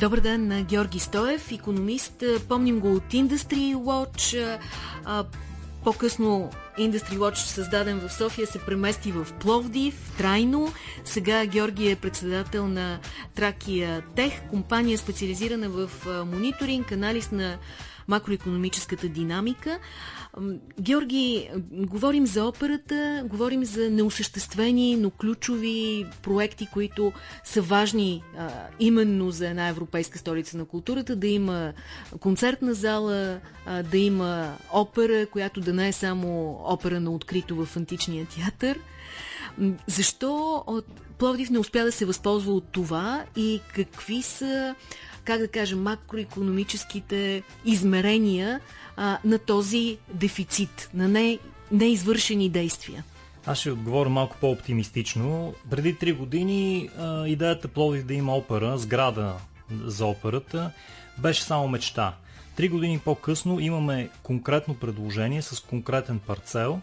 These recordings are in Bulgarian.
Добър ден на Георги Стоев, економист. Помним го от Industry Watch. По-късно Industry Watch, създаден в София, се премести в Пловдив, трайно. Сега Георги е председател на Тракия Тех, компания специализирана в мониторинг, анализ на макроекономическата динамика. Георги, говорим за операта, говорим за неосъществени, но ключови проекти, които са важни а, именно за една европейска столица на културата, да има концертна зала, а, да има опера, която да не е само опера на открито в античния театър. Защо Пловдив не успя да се възползва от това и какви са, как да кажем, макроекономическите измерения а, на този дефицит, на не, неизвършени действия? Аз ще отговоря малко по-оптимистично. Преди три години а, идеята Пловдив да има опера, сграда за операта, беше само мечта. Три години по-късно имаме конкретно предложение с конкретен парцел.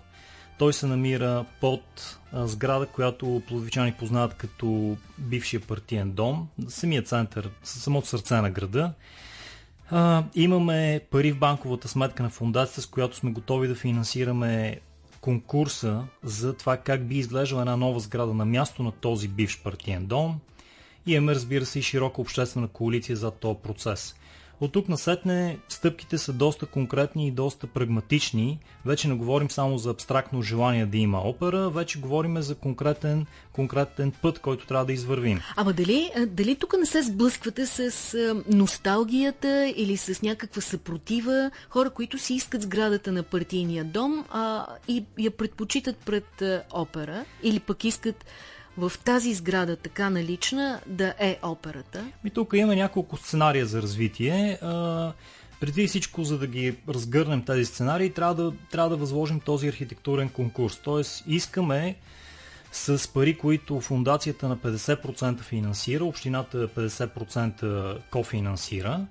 Той се намира под сграда, която пловдивчани познават като бившия партиен дом, самия център, самото сърце на града. А, имаме пари в банковата сметка на фундацията, с която сме готови да финансираме конкурса за това как би изглеждала една нова сграда на място на този бивш партиен дом. И имаме, разбира се, и широка обществена коалиция за този процес. От тук насетне стъпките са доста конкретни и доста прагматични. Вече не говорим само за абстрактно желание да има опера, вече говорим за конкретен, конкретен път, който трябва да извървим. Ама дали, дали тук не се сблъсквате с носталгията или с някаква съпротива хора, които си искат сградата на партийния дом а, и я предпочитат пред опера или пък искат в тази сграда, така налична, да е операта? И тук има няколко сценария за развитие. преди всичко, за да ги разгърнем тези сценарии, трябва да, трябва да възложим този архитектурен конкурс. Тоест, искаме с пари, които фундацията на 50% финансира, общината 50% кофинансира,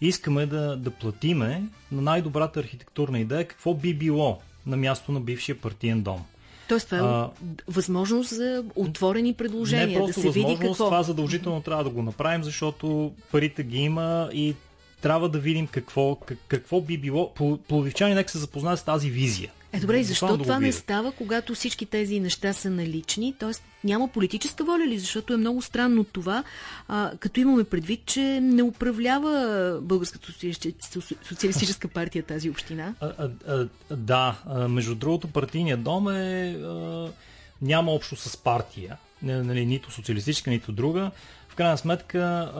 искаме да, да платиме на най-добрата архитектурна идея какво би било на място на бившия партиен дом. Тоест това е а, възможност за отворени предложения. Не просто да се възможност, види какво. това задължително трябва да го направим, защото парите ги има и трябва да видим какво, какво би било. Пловивчани нека се запознаят с тази визия. Е, добре, и защо това не става, когато всички тези неща са налични? Тоест няма политическа воля ли? Защото е много странно това, а, като имаме предвид, че не управлява Българската социалистическа партия тази община. А, а, а, да, между другото партийният дом е... А, няма общо с партия, нали, нито социалистическа, нито друга. В крайна сметка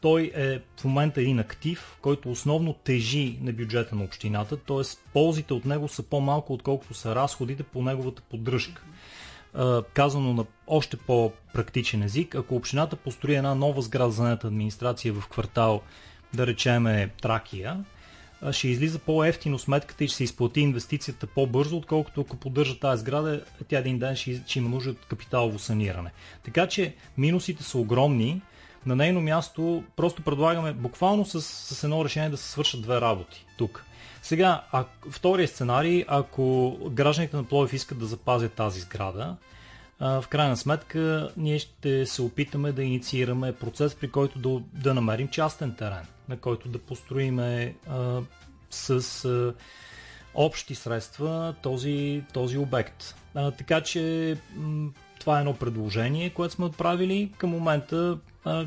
той е в момента един актив, който основно тежи на бюджета на общината, т.е. ползите от него са по-малко, отколкото са разходите по неговата поддръжка. Казано на още по-практичен език, ако общината построи една нова сграда за администрация в квартал, да речеме Тракия, ще излиза по-ефтино сметката и ще се изплати инвестицията по-бързо, отколкото ако поддържа тази сграда, тя един ден ще, ще има нужда от капиталово саниране. Така че минусите са огромни. На нейно място просто предлагаме буквално с, с едно решение да се свършат две работи тук. Сега, а, втория сценарий, ако гражданите на Пловев искат да запазят тази сграда, в крайна сметка ние ще се опитаме да инициираме процес, при който да, да намерим частен терен, на който да построиме с а, общи средства този, този обект. А, така че м- това е едно предложение, което сме отправили. Към момента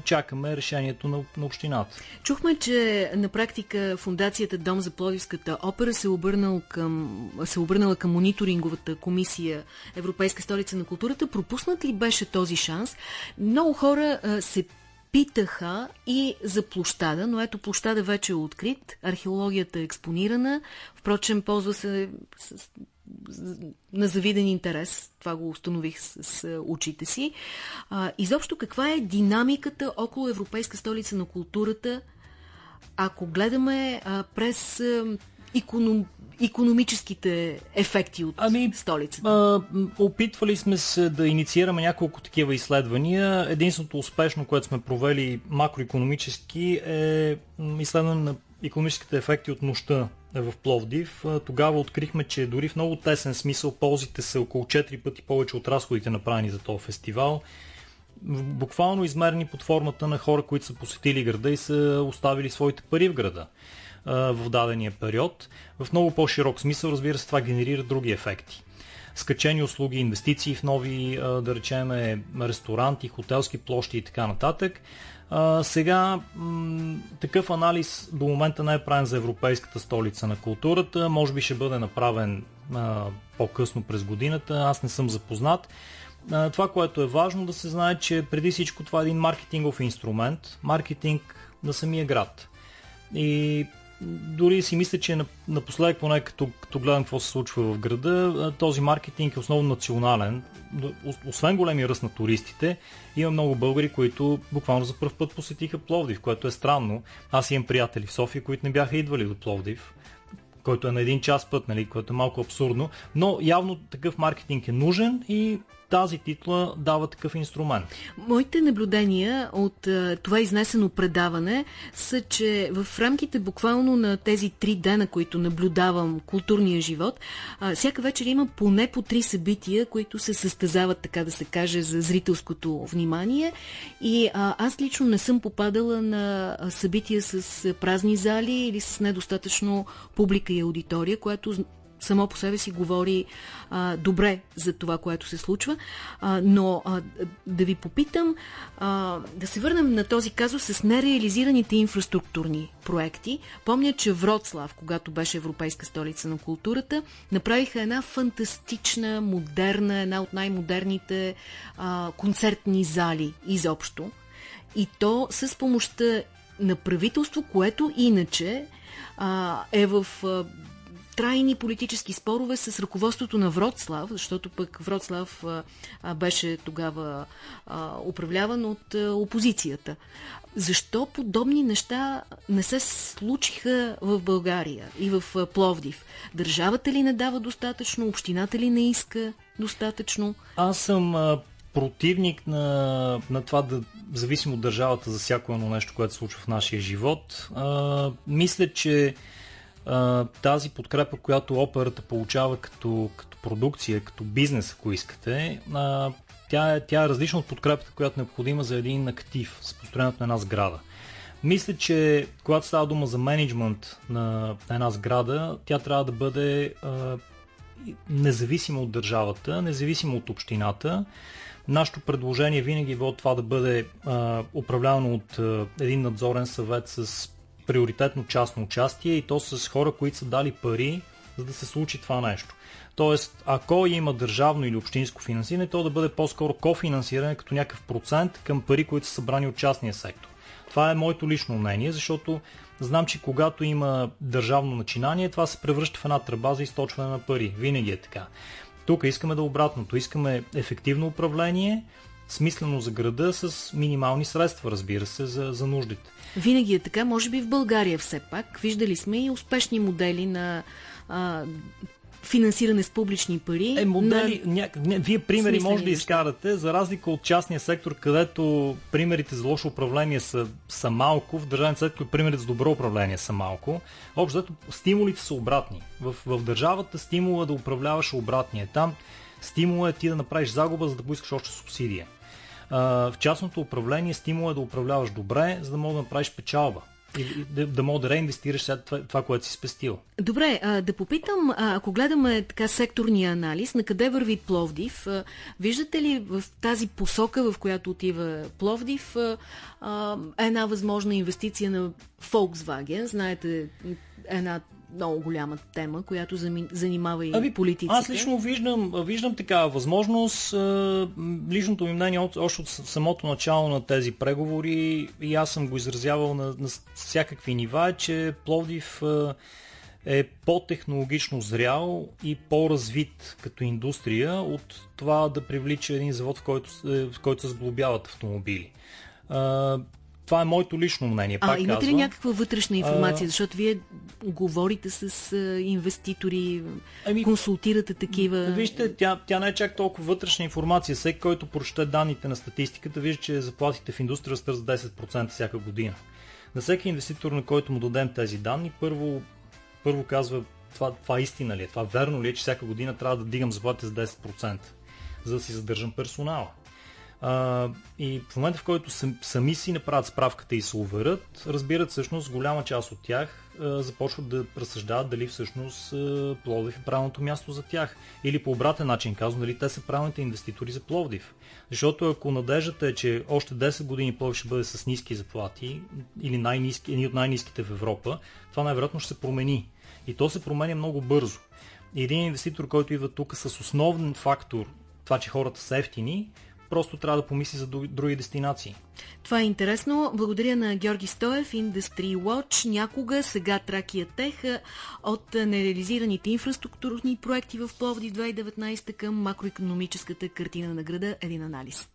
чакаме решението на, на общината. Чухме, че на практика фундацията Дом за Плодивската опера се, обърнал към, се обърнала към мониторинговата комисия Европейска столица на културата. Пропуснат ли беше този шанс? Много хора а, се питаха и за площада, но ето площада вече е открит, археологията е експонирана, впрочем ползва се с на завиден интерес. Това го установих с, с очите си. А, изобщо каква е динамиката около Европейска столица на културата, ако гледаме а, през а, иконом, економическите ефекти от ами, столицата? А, опитвали сме се да инициираме няколко такива изследвания. Единственото успешно, което сме провели макроекономически е изследване на економическите ефекти от нощта в Пловдив. Тогава открихме, че дори в много тесен смисъл ползите са около 4 пъти повече от разходите направени за този фестивал. буквално измерени под формата на хора, които са посетили града и са оставили своите пари в града в дадения период. В много по-широк смисъл, разбира се, това генерира други ефекти. Скачени услуги, инвестиции в нови, да речем, ресторанти, хотелски площи и така нататък. Сега такъв анализ до момента не е правен за Европейската столица на културата. Може би ще бъде направен по-късно през годината. Аз не съм запознат. Това, което е важно да се знае, че преди всичко това е един маркетингов инструмент. Маркетинг на самия град. И дори си мисля, че напоследък, поне като, като гледам какво се случва в града, този маркетинг е основно национален. Освен големи ръст на туристите, има много българи, които буквално за първ път посетиха Пловдив, което е странно. Аз имам приятели в София, които не бяха идвали до Пловдив който е на един час път, нали, което е малко абсурдно, но явно такъв маркетинг е нужен и тази титла дава такъв инструмент. Моите наблюдения от а, това изнесено предаване са, че в рамките буквално на тези три дена, които наблюдавам културния живот, всяка вечер има поне по три събития, които се състезават, така да се каже, за зрителското внимание. И а, аз лично не съм попадала на събития с празни зали или с недостатъчно публика и аудитория, което само по себе си говори а, добре за това, което се случва. А, но а, да ви попитам, а, да се върнем на този казус с нереализираните инфраструктурни проекти. Помня, че Вроцлав, когато беше Европейска столица на културата, направиха една фантастична, модерна, една от най-модерните концертни зали изобщо. И то с помощта на правителство, което иначе а, е в а, трайни политически спорове с ръководството на Вроцлав, защото пък Вроцлав а, беше тогава а, управляван от а, опозицията. Защо подобни неща не се случиха в България и в Пловдив? Държавата ли не дава достатъчно? Общината ли не иска достатъчно? Аз съм противник на, на това да зависим от държавата за всяко едно нещо, което се случва в нашия живот. А, мисля, че тази подкрепа, която операта получава като, като продукция, като бизнес, ако искате, а, тя, е, тя е различна от подкрепата, която е необходима за един актив, с построението на една сграда. Мисля, че когато става дума за менеджмент на една сграда, тя трябва да бъде а, независима от държавата, независима от общината. Нашето предложение винаги е било това да бъде а, управлявано от а, един надзорен съвет с приоритетно частно участие и то с хора, които са дали пари, за да се случи това нещо. Тоест, ако има държавно или общинско финансиране, то да бъде по-скоро кофинансиране като някакъв процент към пари, които са събрани от частния сектор. Това е моето лично мнение, защото знам, че когато има държавно начинание, това се превръща в една тръба за източване на пари. Винаги е така. Тук искаме да обратното. Искаме ефективно управление, смислено за града с минимални средства, разбира се, за, за нуждите. Винаги е така, може би в България все пак. Виждали сме и успешни модели на а, финансиране с публични пари. Е, модели, на... ня... Не, вие примери може да изкарате, за разлика от частния сектор, където примерите за лошо управление са, са малко, в държавния сектор примерите за добро управление са малко. Общо, стимулите са обратни. В, в държавата стимула да управляваш обратния. Там стимула е ти да направиш загуба, за да поискаш още субсидия в частното управление стимул е да управляваш добре, за да мога да направиш печалба. И да, да мога да реинвестираш сега това, това, което си спестил. Добре, а, да попитам, а, ако гледаме така секторния анализ, на къде върви Пловдив, а, виждате ли в тази посока, в която отива Пловдив, а, а, една възможна инвестиция на Volkswagen? Знаете, една много голяма тема, която занимава и ами, политиците. Аз лично виждам, виждам такава възможност. Личното ми мнение от, още от самото начало на тези преговори и аз съм го изразявал на, на всякакви нива, е, че Пловдив е по-технологично зрял и по-развит като индустрия от това да привлича един завод, в който, в който се сглобяват автомобили. Това е моето лично мнение. А, имате казвам. ли някаква вътрешна информация? А... Защото вие говорите с а, инвеститори, ами, консултирате такива. Вижте, тя, тя не е чак толкова вътрешна информация. Всеки, който прочете данните на статистиката, вижда, че заплатите в индустрия растат с 10% всяка година. На всеки инвеститор, на който му дадем тези данни, първо, първо казва това, това истина ли е, това верно ли е, че всяка година трябва да дигам заплатите с 10%, за да си задържам персонала А, и в момента, в който сам, сами си направят справката и се уверят, разбират всъщност голяма част от тях а, започват да разсъждават дали всъщност а, Пловдив е правилното място за тях. Или по обратен начин казвам, дали те са правилните инвеститори за Пловдив. Защото ако надеждата е, че още 10 години Пловдив ще бъде с ниски заплати или най-низки, едни от най-низките в Европа, това най-вероятно ще се промени. И то се променя много бързо. Един инвеститор, който идва тук с основен фактор, това, че хората са ефтини, просто трябва да помисли за други дестинации. Това е интересно. Благодаря на Георги Стоев, Industry Watch, някога, сега Тракия Тех, от нереализираните инфраструктурни проекти в Пловди 2019 към макроекономическата картина на града. Един анализ.